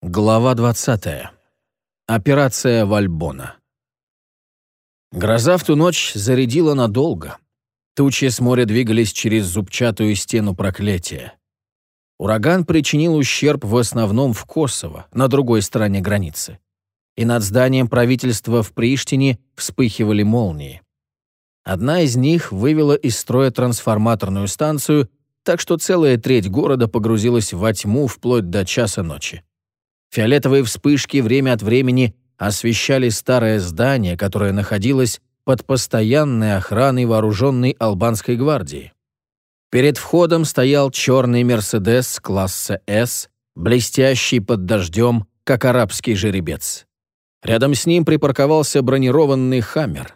Глава 20. Операция Вальбона. Гроза в ту ночь зарядила надолго. Тучи с моря двигались через зубчатую стену проклятия. Ураган причинил ущерб в основном в Косово, на другой стороне границы. И над зданием правительства в Приштине вспыхивали молнии. Одна из них вывела из строя трансформаторную станцию, так что целая треть города погрузилась во тьму вплоть до часа ночи. Фиолетовые вспышки время от времени освещали старое здание, которое находилось под постоянной охраной вооруженной албанской гвардии. Перед входом стоял черный «Мерседес» класса «С», блестящий под дождем, как арабский жеребец. Рядом с ним припарковался бронированный «Хаммер».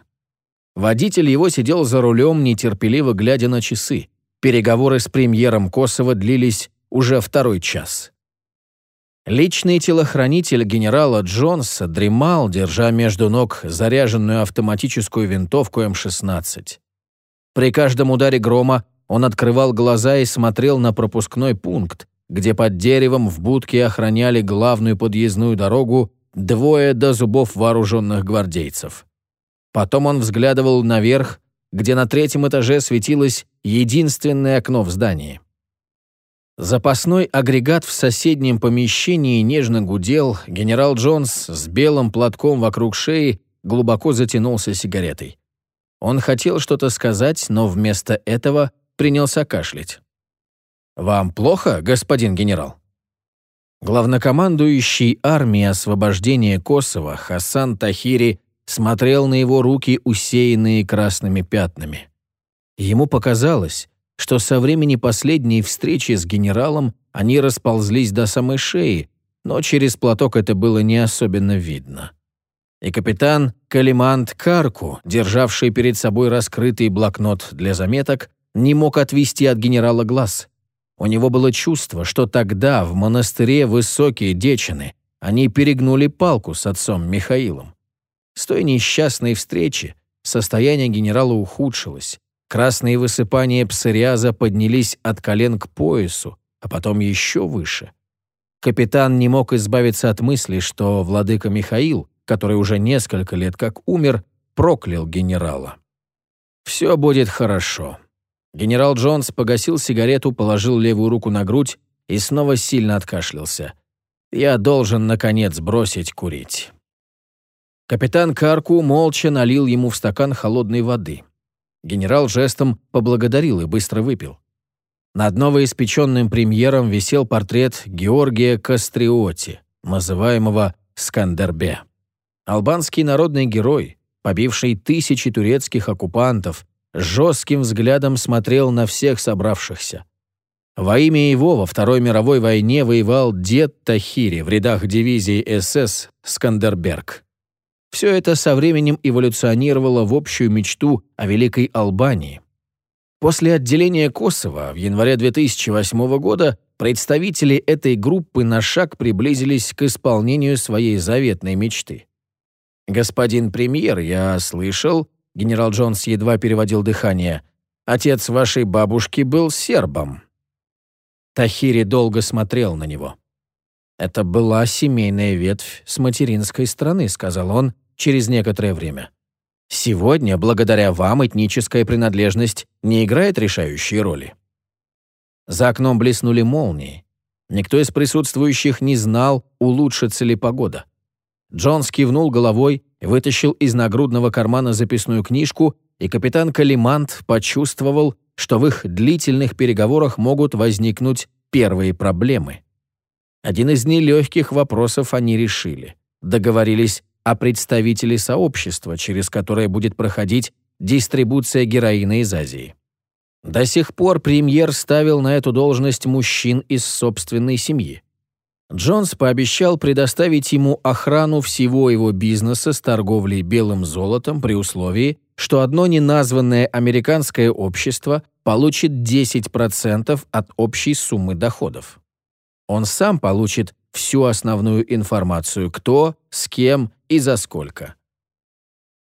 Водитель его сидел за рулем, нетерпеливо глядя на часы. Переговоры с премьером Косово длились уже второй час. Личный телохранитель генерала Джонса дремал, держа между ног заряженную автоматическую винтовку М-16. При каждом ударе грома он открывал глаза и смотрел на пропускной пункт, где под деревом в будке охраняли главную подъездную дорогу двое до зубов вооруженных гвардейцев. Потом он взглядывал наверх, где на третьем этаже светилось единственное окно в здании. Запасной агрегат в соседнем помещении нежно гудел, генерал Джонс с белым платком вокруг шеи глубоко затянулся сигаретой. Он хотел что-то сказать, но вместо этого принялся кашлять. «Вам плохо, господин генерал?» Главнокомандующий армией освобождения Косово Хасан Тахири смотрел на его руки, усеянные красными пятнами. Ему показалось, что со времени последней встречи с генералом они расползлись до самой шеи, но через платок это было не особенно видно. И капитан Калимант Карку, державший перед собой раскрытый блокнот для заметок, не мог отвести от генерала глаз. У него было чувство, что тогда в монастыре Высокие Дечины они перегнули палку с отцом Михаилом. С той несчастной встречи состояние генерала ухудшилось, Красные высыпания псориаза поднялись от колен к поясу, а потом еще выше. Капитан не мог избавиться от мысли, что владыка Михаил, который уже несколько лет как умер, проклял генерала. «Все будет хорошо». Генерал Джонс погасил сигарету, положил левую руку на грудь и снова сильно откашлялся. «Я должен, наконец, бросить курить». Капитан Карку молча налил ему в стакан холодной воды. Генерал жестом поблагодарил и быстро выпил. Над новоиспеченным премьером висел портрет Георгия Кастриоти, называемого Скандербе. Албанский народный герой, побивший тысячи турецких оккупантов, жестким взглядом смотрел на всех собравшихся. Во имя его во Второй мировой войне воевал дед Тахири в рядах дивизии СС «Скандерберг». Все это со временем эволюционировало в общую мечту о Великой Албании. После отделения Косово в январе 2008 года представители этой группы на шаг приблизились к исполнению своей заветной мечты. «Господин премьер, я слышал...» Генерал Джонс едва переводил дыхание. «Отец вашей бабушки был сербом». Тахири долго смотрел на него. «Это была семейная ветвь с материнской стороны», — сказал он, через некоторое время. Сегодня, благодаря вам, этническая принадлежность не играет решающей роли. За окном блеснули молнии. Никто из присутствующих не знал, улучшится ли погода. Джон скивнул головой, вытащил из нагрудного кармана записную книжку, и капитан Калимант почувствовал, что в их длительных переговорах могут возникнуть первые проблемы. Один из нелегких вопросов они решили. Договорились а представители сообщества, через которое будет проходить дистрибуция героина из Азии. До сих пор премьер ставил на эту должность мужчин из собственной семьи. Джонс пообещал предоставить ему охрану всего его бизнеса с торговлей белым золотом при условии, что одно неназванное американское общество получит 10% от общей суммы доходов. Он сам получит всю основную информацию, кто, с кем и за сколько.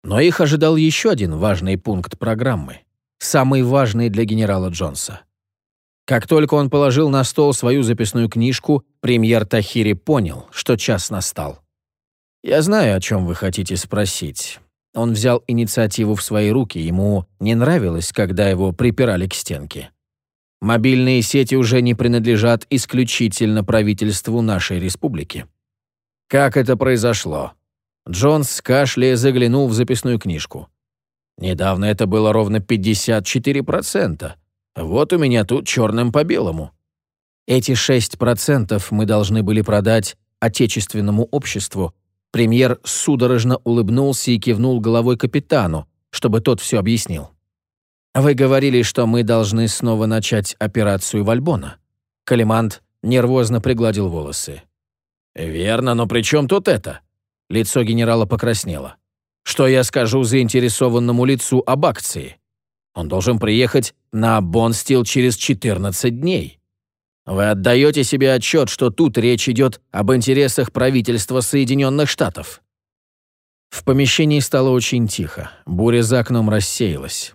Но их ожидал еще один важный пункт программы, самый важный для генерала Джонса. Как только он положил на стол свою записную книжку, премьер Тахири понял, что час настал. «Я знаю, о чем вы хотите спросить». Он взял инициативу в свои руки, ему не нравилось, когда его припирали к стенке. Мобильные сети уже не принадлежат исключительно правительству нашей республики. Как это произошло? Джонс кашляя заглянул в записную книжку. Недавно это было ровно 54%. Вот у меня тут черным по белому. Эти 6% мы должны были продать отечественному обществу. Премьер судорожно улыбнулся и кивнул головой капитану, чтобы тот все объяснил. «Вы говорили, что мы должны снова начать операцию Вальбона». Калимант нервозно пригладил волосы. «Верно, но при чем тут это?» Лицо генерала покраснело. «Что я скажу заинтересованному лицу об акции? Он должен приехать на Бонстил через 14 дней. Вы отдаете себе отчет, что тут речь идет об интересах правительства Соединенных Штатов?» В помещении стало очень тихо, буря за окном рассеялась.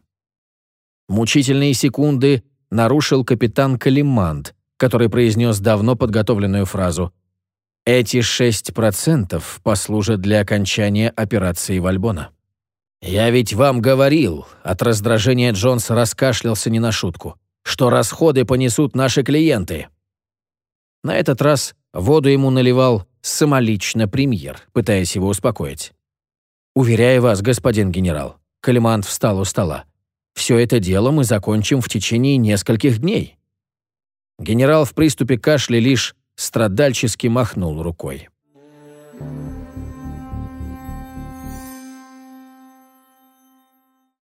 Мучительные секунды нарушил капитан Калимант, который произнес давно подготовленную фразу «Эти 6% послужат для окончания операции Вальбона». «Я ведь вам говорил», — от раздражения Джонс раскашлялся не на шутку, «что расходы понесут наши клиенты». На этот раз воду ему наливал самолично премьер, пытаясь его успокоить. «Уверяю вас, господин генерал», — Калимант встал у стола, «все это дело мы закончим в течение нескольких дней». Генерал в приступе кашля лишь страдальчески махнул рукой.